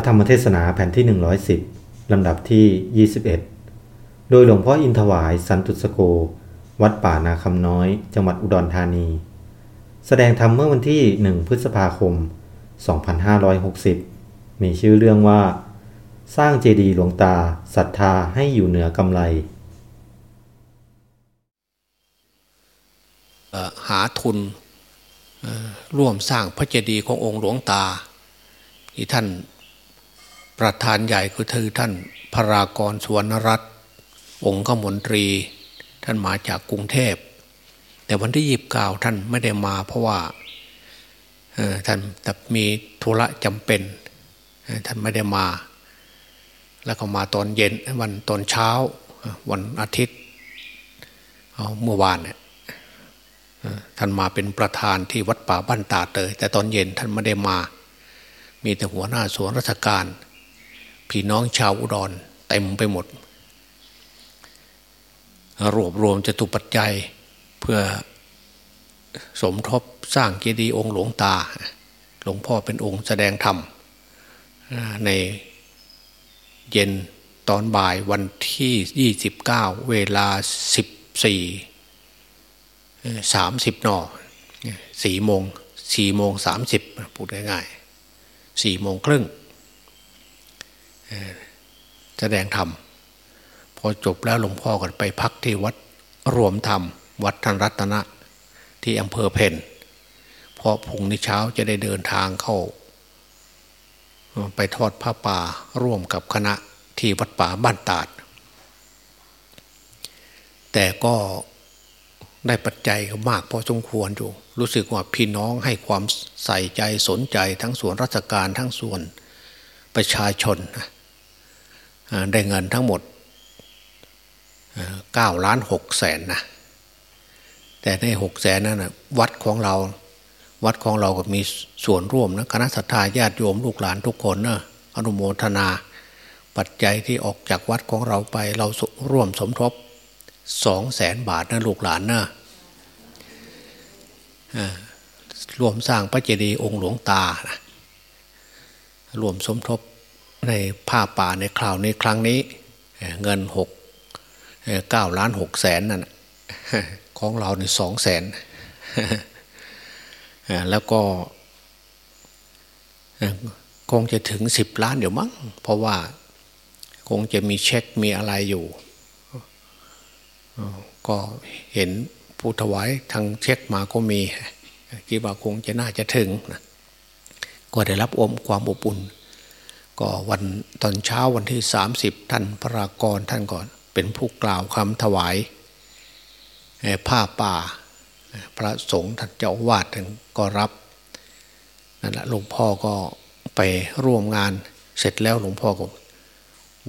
ระธรรมเทศนาแผ่นที่ 110 ลำดับที่ 21 โดยหลวงพ่ออินทวายสันตุสโก วัดป่านาคำน้อย จังหวัดอุดรธานี แสดงธรรมเมื่อวันที่ 1 พฤษภาคม 2560 มีชื่อเรื่องว่า สร้างเจดีย์หลวงตาศรัทธาให้อยู่เหนือกำไร หาทุนร่วมสร้างพระเจดีย์ขององค์หลวงตาที่ท่าน ประธานใหญ่คือคือท่านพระรากรสวนรัตน์องค์ขมนตรี ท่านมาจากกรุงเทพ แต่วันที่ยีบเก้าท่านไม่ได้มาเพราะว่าท่านแต่มีธุระจำเป็น ท่านไม่ได้มา แล้วก็มาตอนเย็นวันตอนเช้าวันอาทิตย์เอาเมื่อวานเนี่ยท่านมาเป็นประธานที่วัดป่าบ้านตาเตยแต่ตอนเย็นท่านไม่ได้มา มีแต่หัวหน้าส่วนราชการ พี่น้องชาวอุดรเต็มไปหมด รวบรวมจะตุปัจจัยเพื่อสมทบสร้างเจดีย์องค์หลวงตา หลวงพ่อเป็นองค์แสดงธรรม ในเย็นตอนบ่ายวันที่ 29 เวลา 14สามสิบนอสี่โมงสี่โมงสามสิบพูดง่ายๆสี่โมงครึ่ง แสดงธรรมพอจบแล้วหลวงพ่อก็ไปพักที่วัดรวมธรรม วัดทันรัตนะ ที่อำเภอเพนเพราะพุ่งในเช้าจะได้เดินทางเข้า ไปทอดผ้าป่าร่วมกับคณะที่วัดป่าบ้านตาด แต่ก็ได้ปัจจัยก็มากพอสมควรอยู่ รู้สึกว่าพี่น้องให้ความใส่ใจสนใจทั้งส่วนราชการทั้งส่วนประชาชนนะ ได้เงินทั้งหมดเก้าล้านหกแสนนะแต่ในหกแสนนั้นนะวัดของเรา วัดของเราก็มีส่วนร่วมนะคณะสัตยาญาติโยมลูกหลานทุกคนนะอนุโมทนา ปัจจัยที่ออกจากวัดของเราไปเราร่วมสมทบสองแสนบาทนะลูกหลานนะอ่ารวมสร้างพระเจดีย์องค์หลวงตานะรวมสมทบ ในผ้าป่าในคราวในครั้งนี้ เงินหกเก้าล้านหกแสนนั่นนะของเราในสองแสนแล้วก็คงจะถึงสิบล้านเดี๋ยวมั้งเพราะว่าคงจะมีเช็คมีอะไรอยู่ ก็เห็นผู้ถวายทางเช็คมาก็มีคิดว่าคงจะน่าจะถึง ก็ได้รับอมความอบอุ่น ก็วันตอนเช้าวันที่ 30 ท่านพระรากรท่านก่อน เป็นผู้กล่าวคำถวายเอ่ผ้าป่า พระสงฆ์ท่านเจ้าอาวาดท่านก็รับนั่นแหละหลวงพ่อก็ไปร่วมงานเสร็จแล้วหลวงพ่อก็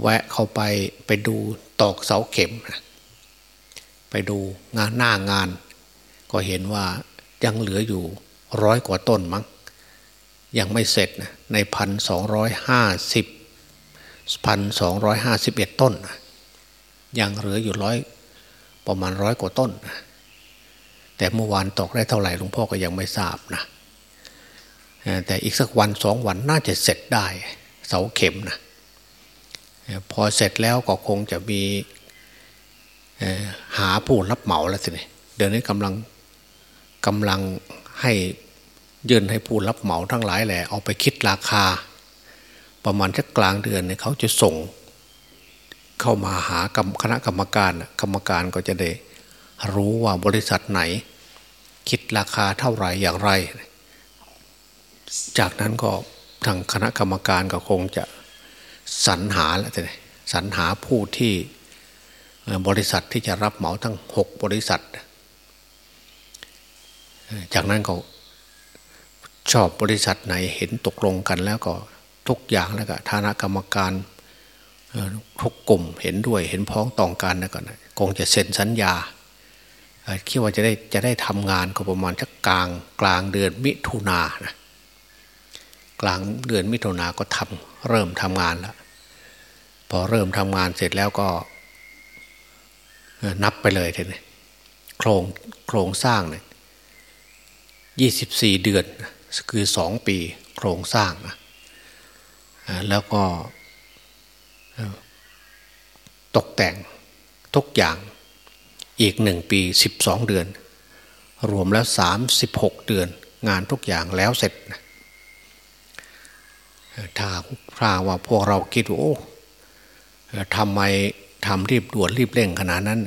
แวะเข้าไปไปดูตอกเสาเข็มนะไปดูงานหน้างาน ก็เห็นว่ายังเหลืออยู่ร้อยกว่าต้นมั้ง ยังไม่เสร็จนะในพันสองร้อยห้าสิบพันสองร้อยห้าสิบเอ็ดต้นนะยังเหลืออยู่ร้อยประมาณร้อยกว่าต้นนะแต่เมื่อวานตกได้เท่าไหร่หลวงพ่อก็ยังไม่ทราบนะแต่อีกสักวันสองวันน่าจะเสร็จได้เสาเข็มนะพอเสร็จแล้วก็คงจะมีหาผู้รับเหมาแล้วสิเนี่ยเดี๋ยวนี้กำลังกำลังให้ ยื่นให้ผู้รับเหมาทั้งหลายแหละเอาไปคิดราคา ประมาณสักกลางเดือนเนี่ยเขาจะส่ง เข้ามาหากรรมคณะกรรมการกรรมการก็จะได้รู้ว่าบริษัทไหน คิดราคาเท่าไหร่อย่างไร จากนั้นก็ทางคณะกรรมการก็คงจะสรรหาแล้วสิเนี่ยสรรหาผู้ที่บริษัทที่จะรับเหมาทั้งหกบริษัท จากนั้นก็ ชอบบริษัทไหนเห็นตกลงกันแล้วก็ทุกอย่างแล้วก็ฐานะกรรมการทุกกลุ่มเห็นด้วยเห็นพ้องต้องกันแล้วก็คงจะเซ็นสัญญาคิดว่าจะได้จะได้ทำงานก็ประมาณสักกลางกลางเดือนมิถุนานะกลางเดือนมิถุนาก็ทำเริ่มทำงานแล้วพอเริ่มทำงานเสร็จแล้วก็นับไปเลยทีนี้โครงโครงสร้างเนี่ยยี่สิบสี่เดือน คือสองปีโครงสร้างนะแล้วก็ตกแต่งทุกอย่างอีกหนึ่งปีสิบสองเดือน รวมแล้วสามสิบหกเดือน งานทุกอย่างแล้วเสร็จถ้าถ้าว่าพวกเราคิดว่าโอ้ทำไมทำรีบด่วนรีบเร่งขนาดนั้น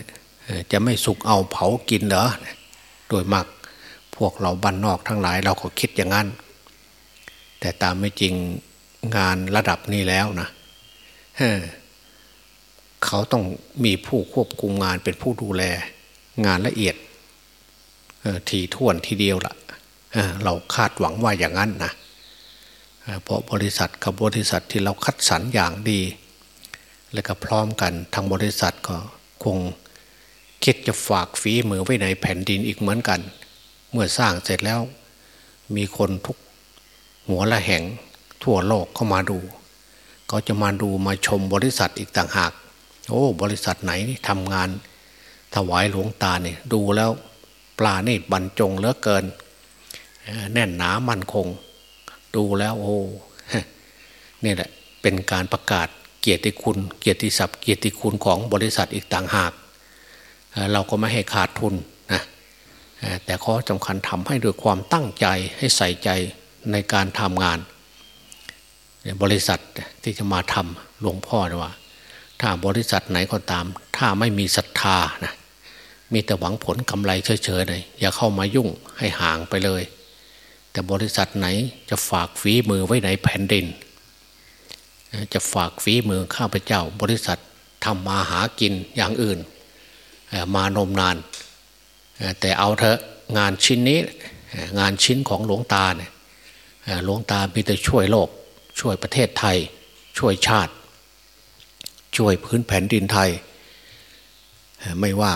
จะไม่สุกเอาเผากินเหรอ โดยมาก พวกเราบ้านนอกทั้งหลายเราก็คิดอย่างนั้น แต่ตามไม่จริงงานระดับนี้แล้วนะเขาต้องมีผู้ควบคุมงานเป็นผู้ดูแล งานละเอียดทีท่วนทีเดียวละ่ะเราคาดหวังว่าอย่างนั้นนะเพราะบริษัทกับบริษัทที่เราคัดสรรอย่างดี และก็พร้อมกันทางบริษัทก็คงคิดจะฝากฝีมือไว้ในแผ่นดินอีกเหมือนกัน เมื่อสร้างเสร็จแล้ว มีคนทุกหัวละแห่งทั่วโลกเข้ามาดู เขาจะมาดูมาชมบริษัทอีกต่างหาก โอ้ บริษัทไหนทำงาน ถวายหลวงตาเนี่ยดูแล้วปลาเนี่บรรจงเหลือเกิน แน่นหนามั่นคง ดูแล้วโอ้นี่แหละเป็นการประกาศเกียรติคุณ เกียรติศัพท์เกียรติคุณของบริษัทอีกต่างหาก เราก็ไม่ให้ขาดทุน แต่ข้อสำคัญทำให้ด้วยความตั้งใจให้ใส่ใจในการทำงานบริษัทที่จะมาทำหลวงพ่อว่า ถ้าบริษัทไหนก็ตาม ถ้าไม่มีศรัทธานะมีแต่หวังผลกำไรเฉยๆเลยอย่าเข้ามายุ่งให้ห่างไปเลย แต่บริษัทไหนจะฝากฝีมือไว้ในแผ่นดิน จะฝากฝีมือข้าพเจ้า บริษัททำมาหากินอย่างอื่น มานมนาน แต่เอาเถอะงานชิ้นนี้งานชิ้นของหลวงตาเนี่ยหลวงตามีแต่ช่วยโลก ช่วยประเทศไทย ช่วยชาติ ช่วยพื้นแผ่นดินไทย ไม่ว่า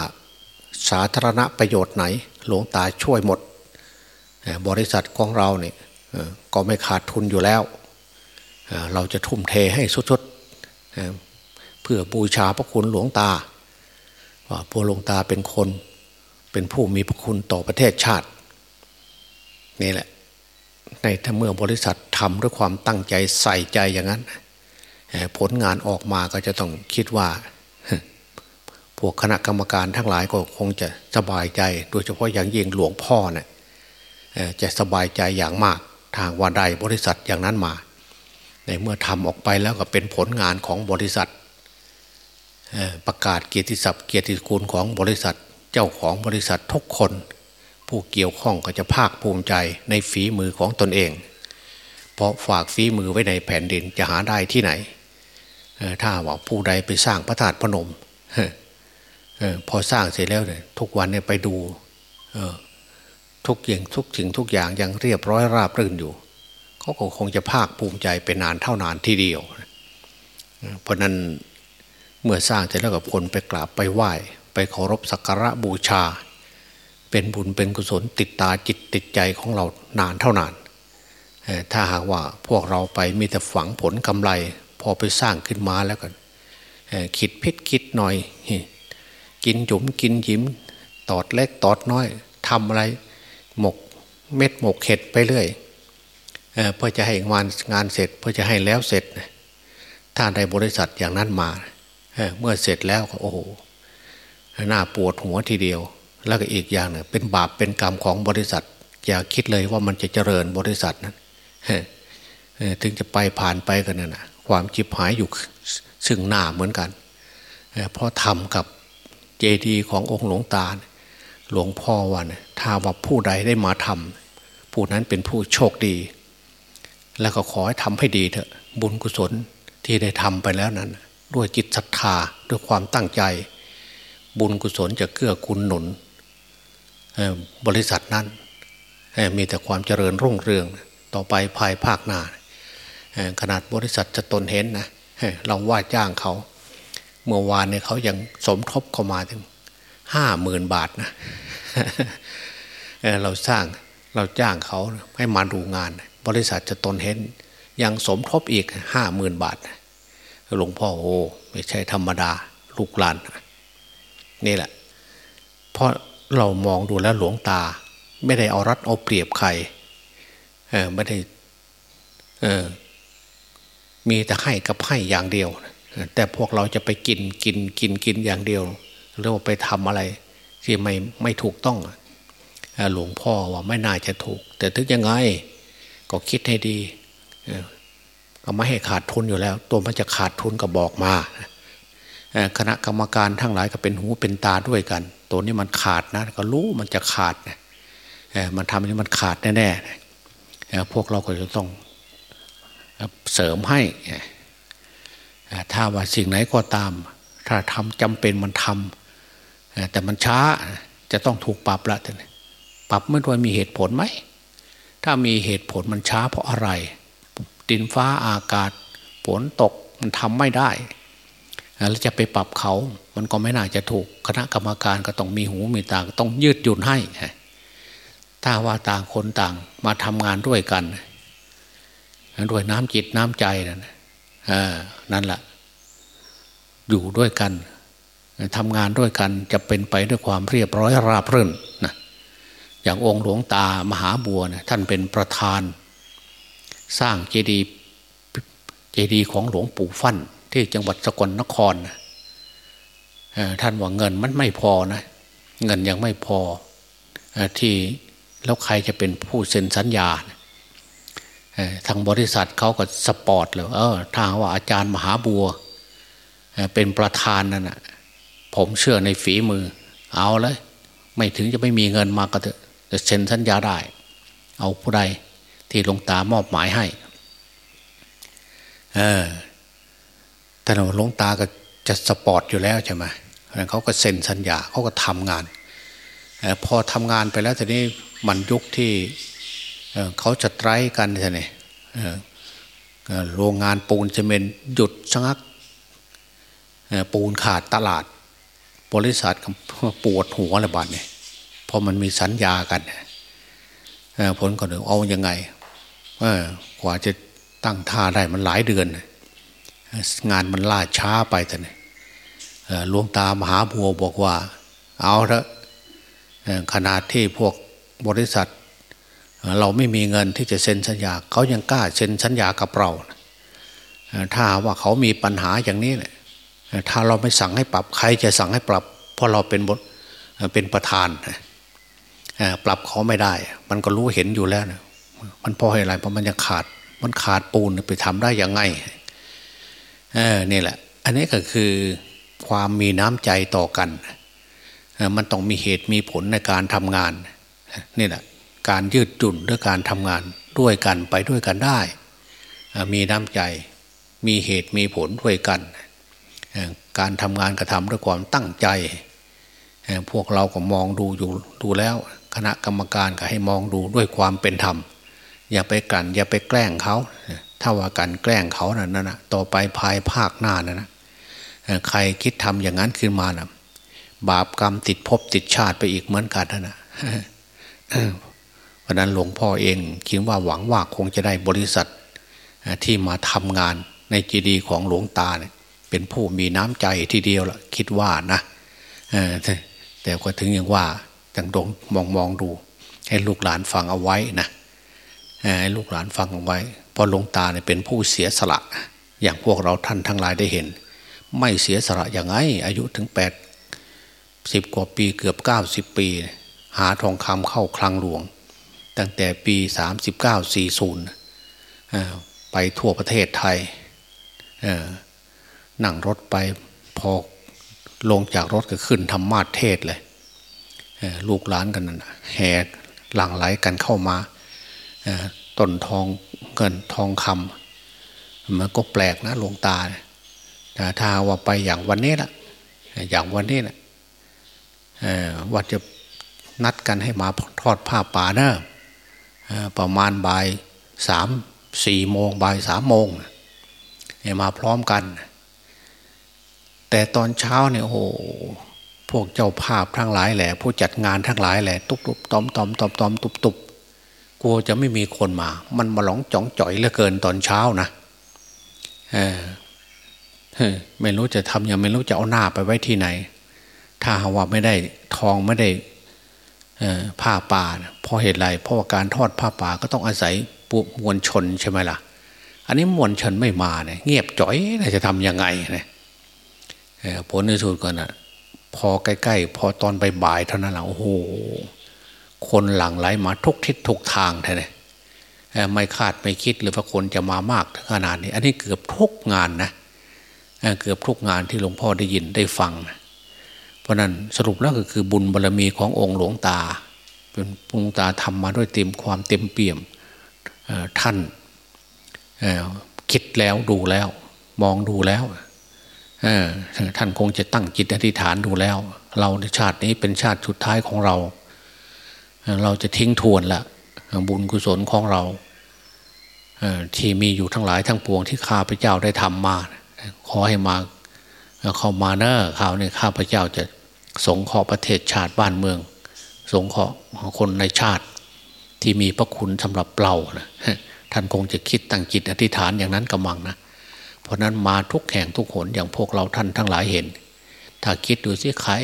สาธารณประโยชน์ไหน หลวงตาช่วยหมด บริษัทของเราเนี่ยก็ไม่ขาดทุนอยู่แล้ว เราจะทุ่มเทให้สุดๆเพื่อบูชาพระคุณหลวงตาว่าพระหลวงตาเป็นคน เป็นผู้มีพระคุณต่อประเทศชาตินี่แหละ ในถ้าเมื่อบริษัททำด้วยความตั้งใจใส่ใจอย่างนั้น ผลงานออกมาก็จะต้องคิดว่าพวกคณะกรรมการทั้งหลายก็คงจะสบายใจ โดยเฉพาะอย่างยิ่งหลวงพ่อเนี่ยจะสบายใจอย่างมากทางวันใดบริษัทอย่างนั้นมา ในเมื่อทำออกไปแล้วก็เป็นผลงานของบริษัทประกาศเกียรติศัพท์เกียรติคุณของบริษัท เจ้าของบริษัททุกคน ผู้เกี่ยวข้องก็จะภาคภูมิใจในฝีมือของตนเอง เพราะฝากฝีมือไว้ในแผ่นดินจะหาได้ที่ไหน ถ้าว่าผู้ใดไปสร้างพระธาตุพนมพอสร้างเสร็จแล้วเนี่ยทุกวันเนี่ยไปดูทุกอย่างทุกสิ่งทุกอย่างยังเรียบร้อยราบรื่นอยู่เขาก็คงจะภาคภูมิใจเป็นนานเท่านานทีเดียว เพราะนั้นเมื่อสร้างเสร็จแล้วกับคนไปกราบไปไหว้ ไปเคารพสักการะบูชา เป็นบุญเป็นกุศลติดตาจิตติดใจของเรานานเท่านานถ้าหากว่าพวกเราไปมีแต่ฝังผลกำไร พอไปสร้างขึ้นมาแล้วกันคิดพิษคิดหน่อย กินจุ๋มกินยิ้ม ตอดเล็กตอดน้อยทำอะไร หมกเม็ดหมกเห็ดไปเรื่อยเพื่อจะให้งานงานเสร็จเพื่อจะให้แล้วเสร็จ ถ้าในบริษัทอย่างนั้นมา เมื่อเสร็จแล้วก็โอ้โห น้าปวดหัวทีเดียว แล้วก็อีกอย่างหนึ่งเป็นบาปเป็นกรรมของบริษัท อย่าคิดเลยว่ามันจะเจริญบริษัทนั้นถึงจะไปผ่านไปกันนั่นนะความจิบหายอยู่ซึ่งหน้าเหมือนกันเพราะทำกับเจดีย์ขององค์หลวงตา หลวงพ่อว่านถ้าว่าผู้ใดได้มาทำผู้นั้นเป็นผู้โชคดี แล้วก็ขอให้ทำให้ดีเถอะบุญกุศลที่ได้ทำไปแล้วนั้น ด้วยจิตศรัทธาด้วยความตั้งใจ บุญกุศลจะเกื้อกูลหนุนบริษัทนั้นมีแต่ความเจริญรุ่งเรือง ต่อไปภายภาคหน้าขนาดบริษัทจะตนเห็นนะเราว่าจ้างเขา เมื่อวานเนี่ยเขายังสมทบเข้ามาถึงห้าหมื่นบาทนะเราสร้างเราจ้างเขาให้มาดูงาน บริษัทจะตนเห็น ยังสมทบอีกห้าหมื่นบาทหลวงพ่อโอ้ไม่ใช่ธรรมดาลูกหลาน นี่แหละ เพราะเรามองดูแล้วหลวงตา ไม่ได้เอารัดเอาเปรียบใครเออไม่ได้เออมีแต่ให้กับให้อย่างเดียว แต่พวกเราจะไปกินกินกินกินอย่างเดียวหรือว่าไปทำอะไร ที่ไม่ไม่ถูกต้องหลวงพ่อว่าไม่น่าจะถูก แต่ถึงยังไงก็คิดให้ดีก็ไม่ให้ขาดทุนอยู่แล้ว ตัวมันจะขาดทุนก็บอกมา คณะกรรมการทั้งหลายก็เป็นหูเป็นตาด้วยกัน ตัวนี้มันขาดนะ ก็รู้มันจะขาดนะมันทำนี้มันขาดแน่ๆพวกเราก็จะต้องเสริมให้ ถ้าว่าสิ่งไหนก็ตาม ถ้าทำจำเป็นมันทำแต่มันช้าจะต้องถูกปรับละท่านปรับเมื่อวันมีเหตุผลไหม ถ้ามีเหตุผลมันช้าเพราะอะไร ดินฟ้าอากาศฝนตกมันทำไม่ได้ แล้วจะไปปรับเขา มันก็ไม่น่าจะถูกคณะกรรมการก็ต้องมีหูมีตาต้องยืดหยุ่นให้ ถ้าว่าต่างคนต่างมาทำงานด้วยกัน ด้วยน้ำจิตน้ำใจนั่นนั่นแหละอยู่ด้วยกันทำงานด้วยกันจะเป็นไปด้วยความเรียบร้อยราบรื่นนะอย่างองค์หลวงตามหาบัวนะท่านเป็นประธาน สร้างเจดีย์เจดีย์ของหลวงปู่ฟั่น ที่จังหวัดสกลนครนะท่านว่าเงินมันไม่พอนะ เงินยังไม่พอที่แล้วใครจะเป็นผู้เซ็นสัญญาทางบริษัทเขาก็สปอร์ตเลยเออทางว่าอาจารย์มหาบัวเป็นประธานนั่นนะผมเชื่อในฝีมือ เอาเลย ไม่ถึงจะไม่มีเงินมาก็จะเซ็นสัญญาได้ เอาผู้ใดที่หลวงตามอบหมายให้ เออ แต่หลวงตาก็จะสปอร์ตอยู่แล้วใช่ไหมเขาก็เซ็นสัญญาเขาก็ทำงาน พอทำงานไปแล้วทีนี้มันยุคที่เขาจะไตรกันใช่ไหมโรงงานปูนซีเมนต์หยุดชะงักปูนขาดตลาด บริษัทปวดหัวระบาดเนี่ยพอมันมีสัญญากันผลก็เดี๋ยวเอาอยัางไงกว่าจะตั้งท่าได้มันหลายเดือน งานมันล่าช้าไปแต่เนี่ยหลวงตามหาบัวบอกว่า เอาเถอะขนาดที่พวกบริษัท เราไม่มีเงินที่จะเซ็นสัญญาเขายังกล้าเซ็นสัญญากับเราถ้าว่าเขามีปัญหาอย่างนี้เนี่ยถ้าเราไม่สั่งให้ปรับใครจะสั่งให้ปรับ เพราะเราเป็นบทเป็นประธานปรับเขาไม่ได้ มันก็รู้เห็นอยู่แล้วนะมันพอให้อะไรเพราะมันยังขาด มันขาดปูนไปทำได้ยังไง เออนี่แหละ อันนี้ก็คือความมีน้ำใจต่อกันมันต้องมีเหตุมีผลในการทำงานนี่แหละการยืดจุนด้วยการทำงานด้วยกันไปด้วยกันได้ มีน้ำใจมีเหตุมีผลด้วยกัน การทำงานกระทำด้วยความตั้งใจ พวกเราก็มองดูอยู่ดูแล้ว คณะกรรมการก็ให้มองดูด้วยความเป็นธรรม อย่าไปกันอย่าไปแกล้งเขา ถ้าว่ากันแกล้งเขานั่นนะต่อไปภายภาคหน้านะนะใครคิดทำอย่างนั้นขึ้นมานะบาปกรรมติดภพติดชาติไปอีกเหมือนกันนะราะนั้นหลวงพ่อเองคิดว่าหวังว่าคงจะได้บริษัทที่มาทำงานในจีดีของหลวงตาเนี่ย เป็นผู้มีน้ำใจทีเดียวละคิดว่านะแต่ก็ถึงอย่างว่าจังดงมองมองดู ให้ลูกหลานฟังเอาไว้นะให้ลูกหลานฟังเอาไว้ ราะหลวงตาเนี่ยเป็นผู้เสียสละ อย่างพวกเราท่านทั้งหลายได้เห็น ไม่เสียสละอย่างไง อายุถึงแปดสิบกว่าปีเกือบเก้าสิบปี หาทองคำเข้าคลังหลวง ตั้งแต่ปีสามสิบเก้าสี่ศูนย์ไปทั่วประเทศไทยนั่งรถไปพอลงจากรถก็ขึ้นธรรมาเทศเลยลูกหลานกันนั่นแห่หลั่งไหลกันเข้ามาต้นทอง เงินทองคำมันก็แปลกนะหลวงตาแต่ถ้าว่าไปอย่างวันนี้ละอย่างวันนี้นะว่าจะนัดกันให้มาทอดผ้าป่าเนะประมาณบ่ายสามสี่โมงบ่ายสามโมงมาพร้อมกัน แต่ตอนเช้าเนี่ยโอ้พวกเจ้าภาพทั้งหลายแหละ ผู้จัดงานทั้งหลายแหละ ตุบตุบตอมตอมตอมตอมตุบตุบ กลัวจะไม่มีคนมา มันมาหลงจ่องจ่อยเหลือเกินตอนเช้านะเออไม่รู้จะทำยังไม่รู้จะเอาหน้าไปไว้ที่ไหน ถ้าว่าไม่ได้ทองไม่ได้ผ้าป่าเพราะเหตุไรเพราะว่าการทอดผ้าป่าก็ต้องอาศัยปุมวลชนใช่ไหมล่ะ อันนี้มวลชนไม่มาเนี่ยเงียบจ่อยจะทำยังไงเนี่ยผลในสุดก็นะพอใกล้ๆ พอตอนบ่ายๆเท่านั้นแหละโอ้โห คนหลั่งไหลมาทุกทิศทุกทางแท้เลยไม่คาดไม่คิดเลยว่าคนจะมามากขนาดนี้ อันนี้เกือบทุกงานนะเกือบทุกงานที่หลวงพ่อได้ยินได้ฟัง เพราะนั้นสรุปแล้วก็คือบุญบารรมีขององค์หลวงตา เป็นหลวงตาทำมาด้วยเต็มความเต็มเปี่ยมท่านคิดแล้วดูแล้ว มองดูแล้วท่านคงจะตั้งจิตอธิษฐานดูแล้ว เราในชาตินี้เป็นชาติสุดท้ายของเรา เราจะทิ้งทวนละบุญกุศลของเราที่มีอยู่ทั้งหลายทั้งปวงที่ข้าพเจ้าได้ทำมา ขอให้มาเข้ามาเนอะข่าวนี้ข้าพเจ้าจะสงเคราะห์ประเทศชาติบ้านเมือง สงเคราะห์คนในชาติที่มีพระคุณสำหรับเรานะท่านคงจะคิดตั้งจิตอธิษฐานอย่างนั้นกำมังนะ เพราะนั้นมาทุกแห่งทุกหนอย่างพวกเราท่านทั้งหลายเห็น ถ้าคิดดูสิใคร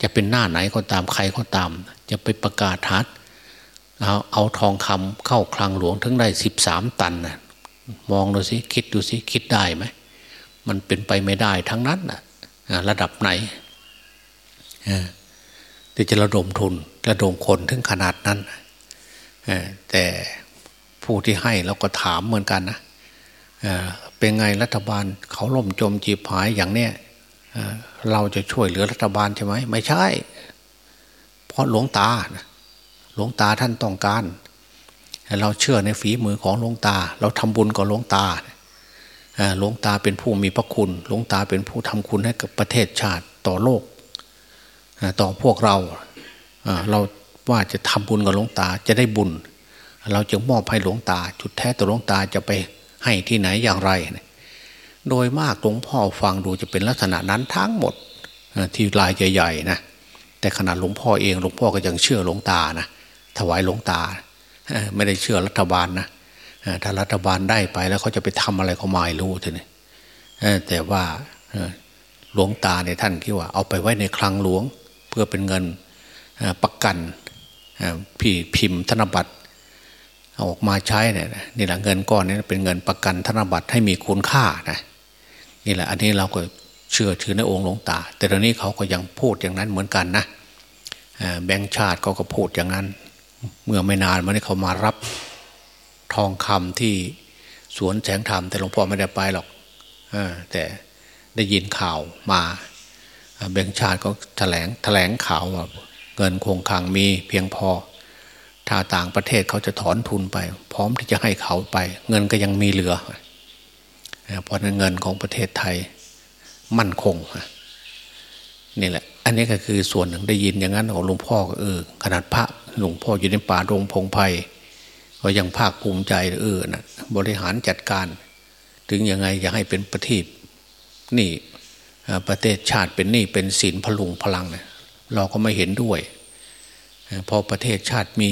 จะเป็นหน้าไหนก็ตามใครก็ตาม จะไปประกาศทัดเอาเอาทองคำเข้าคลังหลวงถึงได้สิบสามตันนะมองดูสิคิดดูสิคิดได้ไหมมันเป็นไปไม่ได้ทั้งนั้นนะระดับไหนที่จะระดมทุน ระดมคนถึงขนาดนั้นแต่ผู้ที่ให้เราก็ถามเหมือนกันนะเป็นไงรัฐบาลเขาล่มจมจีบหายอย่างเนี้ยเราจะช่วยเหลือรัฐบาลใช่ไหมไม่ใช่ ราะหลวงตาหลวงตาท่านต้องการ เราเชื่อในฝีมือของหลวงตา เราทำบุญกับหลวงตาหลวงตาเป็นผู้มีพระคุณหลวงตาเป็นผู้ทำคุณให้กับประเทศชาติต่อโลก ต่อพวกเราเราว่าจะทำบุญกับหลวงตาจะได้บุญ เราจึงมอบให้หลวงตา จุดแท้ตัวหลวงตาจะไปให้ที่ไหนอย่างไร โดยมากหลวงพ่อฟังดูจะเป็นลักษณะนั้นทั้งหมดที่ลายใหญ่ๆนะ แต่ขนาดหลวงพ่อเองหลวงพ่อก็ยังเชื่อหลวงตานะถวายหลวงตา ไม่ได้เชื่อรัฐบาลนะถ้ารัฐบาลได้ไปแล้วเขาจะไปทำอะไรเขาไม่รู้ทีนี้แต่ว่าหลวงตาในท่านคิดว่า เอาไปไว้ในคลังหลวง เพื่อเป็นเงินประกันพี่พิมพ์ธนบัตรออกมาใช้เนี่ยนี่แหละเงินก้อนนี้เป็นเงินประกันธนบัตรให้มีคุณค่านะนี่แหละอันนี้เราก็เชื่อถือในองค์หลวงตา แต่ตอนนี้เขาก็ยังพูดอย่างนั้นเหมือนกันนะ แบงค์ชาติเขาก็พูดอย่างนั้น เมื่อไม่นานมานี้เขามารับทองคำที่สวนแสงธรรม แต่หลวงพ่อไม่ได้ไปหรอกแต่ได้ยินข่าวมาแบงค์ชาติก็แถลงแถลงข่าวว่าเงินคงคลังมีเพียงพอ ถ้าต่างประเทศเขาจะถอนทุนไป พร้อมที่จะให้เขาไป เงินก็ยังมีเหลือเพราะนั้นเงินของประเทศไทยมั่นคงนี่แหละ อันนี้ก็คือส่วนหนึ่งได้ยินอย่างนั้นของหลวงพ่อก็เออขนาดพระหลวงพ่ออยู่ในป่ารงพงไพ่ก็ยังภาคภูมิใจเออนะบริหารจัดการ ถึงยังไงอยากให้เป็นประเทศนี่ประเทศชาติเป็นนี่เป็นศีลพลุงพลังเนี่ยเราก็ไม่เห็นด้วย พอประเทศชาติมี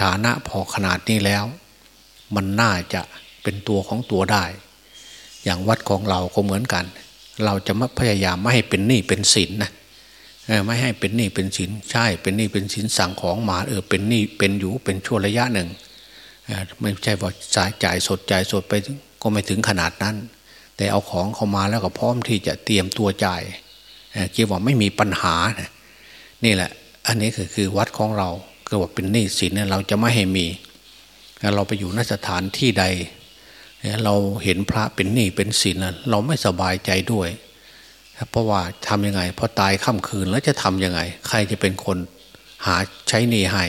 ฐานะพอขนาดนี้แล้ว มันน่าจะเป็นตัวของตัวได้ อย่างวัดของเราก็เหมือนกัน เราจะมาพยายามไม่ให้เป็นหนี้เป็นสินนะ ไม่ให้เป็นหนี้เป็นสินใช่ เป็นหนี้เป็นสินสั่งของมาเออเป็นหนี้เป็นอยู่เป็นช่วระยะหนึ่งไม่ใช่ว่าจ่ายจ่ายสดจ่ายสดไปก็ไม่ถึงขนาดนั้น แต่เอาของเข้ามาแล้วก็พร้อมที่จะเตรียมตัวจ่ายคิดว่าไม่มีปัญหานะนี่แหละ อันนี้คือคือวัดของเราก็ว่าเป็นหนี้สินเนี่ยเราจะไม่ให้มีเราไปอยู่นสถานที่ใด เราเห็นพระเป็นหนี้เป็นสินเราไม่สบายใจด้วย เพราะว่าทำยังไงพอตายค่ำคืนแล้วจะทำยังไง ใครจะเป็นคนหาใช้หนี้ให้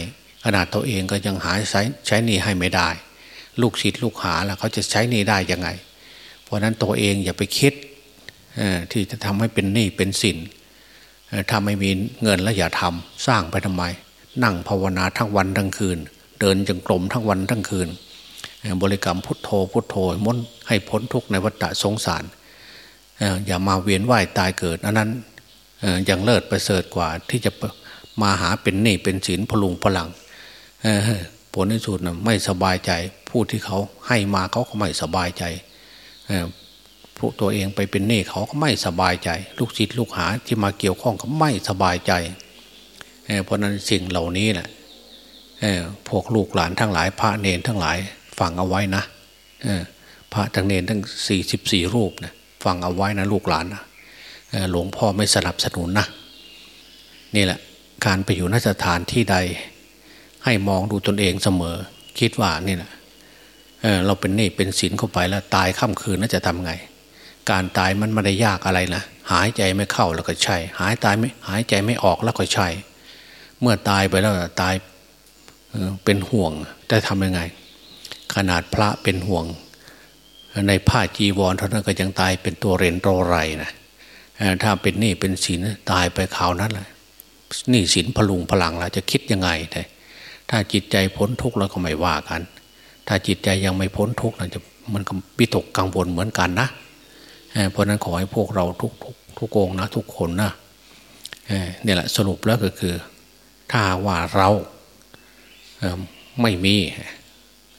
ขนาดตัวเองก็ยังหาใช้ใช้หนี้ให้ไม่ได้ ลูกศิษย์ลูกหาแล้วเขาจะใช้หนี้ได้ยังไง เพราะนั้นตัวเองอย่าไปคิดที่จะทำให้เป็นหนี้เป็นสินถ้าไม่มีเงินแล้วอย่าทำสร้างไปทำไม นั่งภาวนาทั้งวันทั้งคืน เดินจงกรมทั้งวันทั้งคืน บริกรรมพุทโธพุทโธมนให้พ้นทุกข์ในวัฏสงสาร อย่ามาเวียนว่ายตายเกิด อันนั้นยังเลิศประเสริฐกว่า ที่จะมาหาเป็นหนี้เป็นศีลพลุงพลังผลในสุดนะไม่สบายใจ ผู้ที่เขาให้มาเขาก็ไม่สบายใจพวกตัวเองไปเป็นเน่เขาก็ไม่สบายใจ ลูกศิษย์ลูกหาที่มาเกี่ยวข้องก็ไม่สบายใจเพราะนั้นสิ่งเหล่านี้แหละพวกลูกหลานทั้งหลาย พระเนนทั้งหลายฟังเอาไว้นะพระทั้งเนรทั้งสี่สิบสี่รูปนะ ฟังเอาไว้นะลูกหลานนะหลวงพ่อไม่สนับสนุนนะนี่แหละ การไปอยู่นสถานที่ใด ให้มองดูตนเองเสมอ คิดว่านี่แหละเเราเป็นนี่เป็นศีลเข้าไปแล้วตายค่ำคืนน่าจะทำไง การตายมันไม่ได้ยากอะไรนะหายใจไม่เข้าแล้วก็ใช่ หายตายไม่หายใจไม่ออกแล้วก็ใช่ เมื่อตายไปแล้วตายเป็นห่วงแต่ทำยังไง ขนาดพระเป็นห่วง ในผ้าจีวรเท่านั้นก็ยังตายเป็นตัวเรนโรไรนะถ้าเป็นนี่เป็นศีลตายไปคราวนั้นแหละนี่ศีลพลุงพลังเราจะคิดยังไงถ้าจิตใจพ้นทุกข์แล้วก็ไม่ว่ากัน ถ้าจิตใจยังไม่พ้นทุกข์เราจะมันก็วิตกกังวลเหมือนกันนะเพราะนั้นขอให้พวกเราทุกทุกทุกองนะ ทุกคนนะเนี่ยแหละสรุปแล้วก็คือ ถ้าว่าเราไม่มี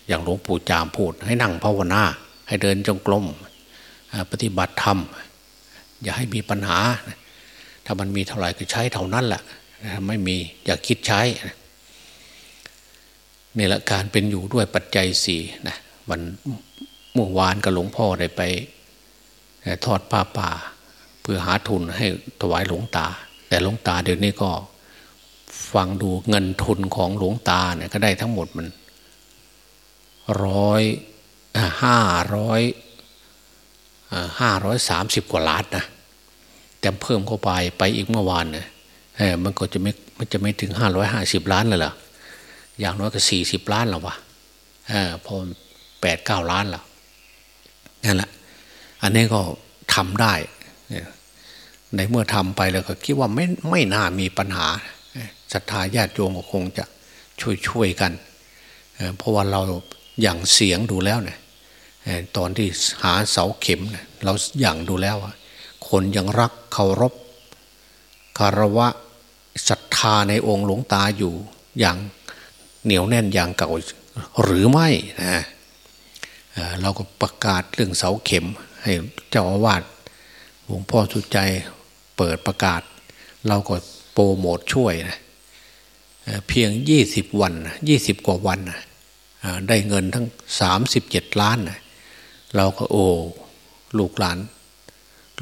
อย่างหลวงปู่จามพูดให้นั่งภาวนา ให้เดินจงกรมปฏิบัติธรรม อย่าให้มีปัญหา ถ้ามันมีเท่าไหร่ก็ใช้เท่านั้นแหละไม่มีอย่าคิดใช้นี่แหละการเป็นอยู่ด้วยปัจจัยสี่นะวันเมื่อวานกับหลวงพ่อได้ไปทอดผ้าป่า เพื่อหาทุนให้ถวายหลวงตา แต่หลวงตาเดี๋ยวนี้ก็ฟังดูเงินทุนของหลวงตาเนี่ยก็ได้ทั้งหมดมันร้อย ห้าร้อยห้าร้อยสามสิบกว่าล้านนะแต่เพิ่มเข้าไปไปอีกเมื่อวานเนี่ยมันก็จะไม่มันจะไม่ถึงห้าร้อยห้าสิบล้านเลยล่ะอย่างน้อยก็สี่สิบล้านแล้ววะพอแปดเก้าล้านแล้วนั่นแหละอันนี้ก็ทำได้ในเมื่อทำไปแล้วก็คิดว่าไม่ไม่น่ามีปัญหาศรัทธาญาติโยมก็คงจะช่วยช่วยกันเพราะว่าเรา อย่างเสียงดูแล้วเนี่ยตอนที่หาเสาเข็มเราอย่างดูแล้วคนยังรักเคารพคารวะศรัทธาในองค์หลวงตาอยู่อย่างเหนียวแน่นอย่างเก่าหรือไม่นะเราก็ประกาศเรื่องเสาเข็ม ให้เจ้าอาวาสหลวงพ่อสุดใจเปิดประกาศ เราก็โปรโมทช่วยนะเพียงยี่สิบวันยี่สิบกว่าวัน ได้เงินทั้งสามสิบเจ็ดล้าน เราก็โอ้ลูกหลาน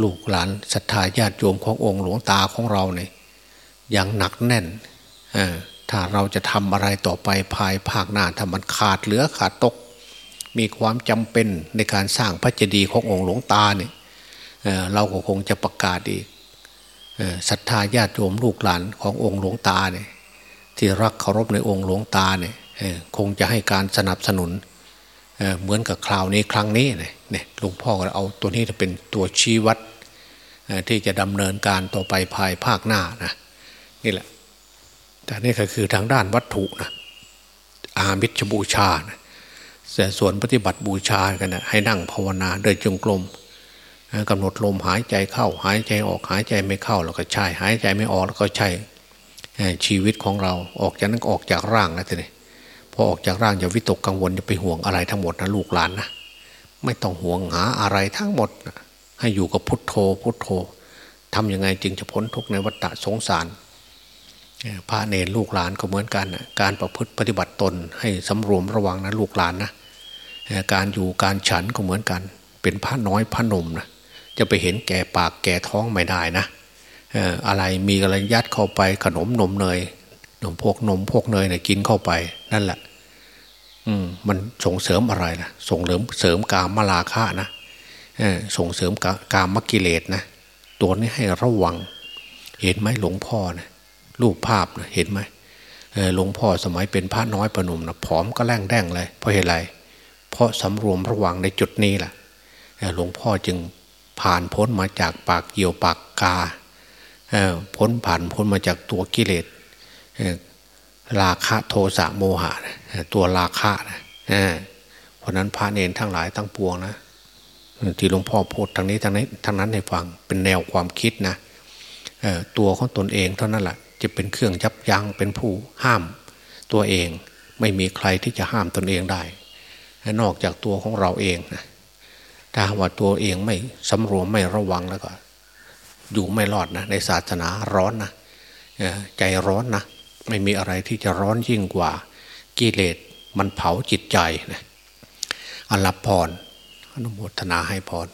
ลูกหลานศรัทธาญาติโยมขององค์หลวงตาของเราเนี่ยยังหนักแน่น ถ้าเราจะทำอะไรต่อไปภายภาคหน้าถ้ามันขาดเหลือขาดตก มีความจำเป็นในการสร้างพระเจดีย์ขององค์หลวงตาเนี่ยเราก็คงจะประกาศอีกศรัทธาญาติโยมลูกหลานขององค์หลวงตาเนี่ยที่รักเคารพในองค์หลวงตาเนี่ย คงจะให้การสนับสนุนเหมือนกับคราวนี้ครั้งนี้เนี่ยหลวงพ่อก็เอาตัวนี้จะเป็นตัวชี้วัดที่จะดำเนินการต่อไปภายภาคหน้านะนี่แหละแต่นี่ก็คือทางด้านวัตถุนะอามิชบูชานะแต่ส่วนปฏิบัติบูชากันนะให้นั่งภาวนาเดินจงกรมกำหนดลมหายใจเข้า หายใจออกหายใจไม่เข้าแล้วก็ใช่ หายใจไม่ออกแล้วก็ใช่ชีวิตของเราออกจากนั้นออกจากร่างแล้วทีนี้ อออกจากร่างอย่าวิตกกังวลจะไปห่วงอะไรทั้งหมดนะลูกหลานนะไม่ต้องห่วงหาอะไรทั้งหมดนะให้อยู่กับพุทโธ พุทโธทำยังไงจึงจะพ้นทุกข์ในวัฏสงสารพระเนรลูกหลานก็เหมือนกันนะการประพฤติปฏิบัติตนให้สำรวมระวังนะลูกหลานนะการอยู่การฉันก็เหมือนกัน เป็นพระน้อยพระนมนะจะไปเห็นแก่ปากแก่ท้องไม่ได้นะอะไรมีอะไรยัดเข้าไปขนมนมเนยนมพวกนมพวกเนยเนี่ยกินเข้าไปนั่นแหละ อืมมันส่งเสริมอะไรนะส่งเสริมเสริมกามมาลาคะนะส่งเสริมกามกิเลสนะตัวนี้ให้ระวัง เห็นไหมหลวงพ่อนะรูปภาพนะเห็นไหมหลวงพ่อสมัยเป็นพระน้อยประนุ่มนะผอมก็แรงแดงเลย เพราะเหตุไร เพราะสำรวมระวังในจุดนี้แหละหลวงพ่อจึงผ่านพ้นมาจากปากเกี่ยวปากกาพ้นผ่านพ้นมาจากตัวกิเลส ราคะโทสะโมหะตัวราคะนะเพราะนั้นพระเนนทั้งหลายทั้งปวงนะที่หลวงพ่อพูดทางนี้ทางนี้ทางนั้นให้ฟังเป็นแนวความคิดนะตัวของตนเองเท่านั้นแหละจะเป็นเครื่องยับยั้งเป็นผู้ห้ามตัวเองไม่มีใครที่จะห้ามตนเองได้นอกจากตัวของเราเองนะถ้าว่าตัวเองไม่สำรวมไม่ระวังแล้วก็ อยู่ไม่รอดนะในศาสนาร้อนนะใจร้อนนะ ไม่มีอะไรที่จะร้อนยิ่งกว่า กิเลสมันเผาจิตใจนะอันลับพรอนุโมทนาให้พร